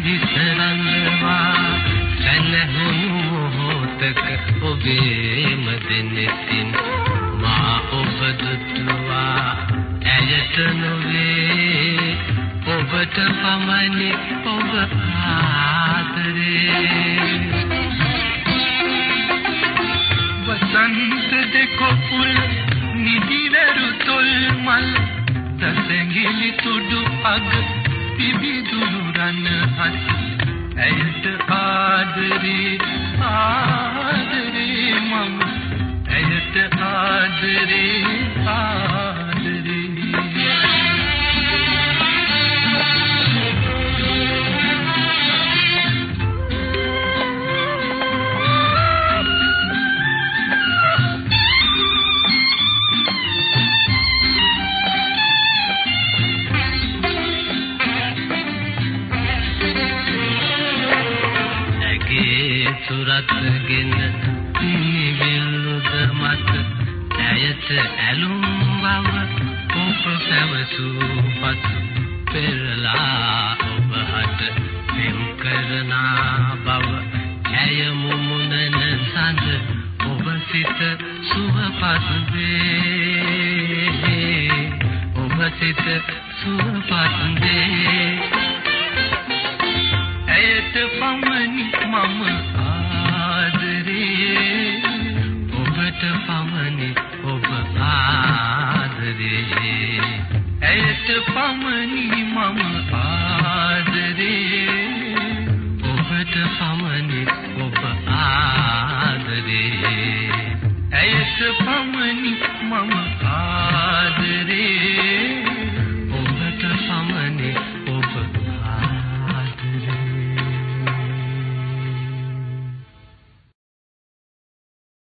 හිතරන්වා සැනහුණු මොහොතක ඔබේම දෙනෙතින් මා ඔබ දුටුවා ඇයට නොවේ. ඔබට පමණි ඔබ ආදරේ. වසන්ත දෙකෝ පුල් නිදිවරු තොල් මල් තසැඟිලි තුඩු අග පිබිදුණු රන හත් ඇයට ආදරේ ආදරේ මම. ඇයට ආදරේ ආදරේ සුරත්ගෙන නිවිල්ලුද මත ඇයට ඇලුම් බව ඔබ පැවසූ පසු පෙරලා ඔබහට පෙම් කරනා බව ඇය මුමුණන සඳ ඔබ සිත සුවපත් වේ. ඔබ සිත සුවපත් වේ. පමණි ඔබ ආදරේ. ඇයට පමණි මම ආදරේ. ඔබට පමණි ඔබ ආදරේ. ඇයට පමණි මම ආදරේ.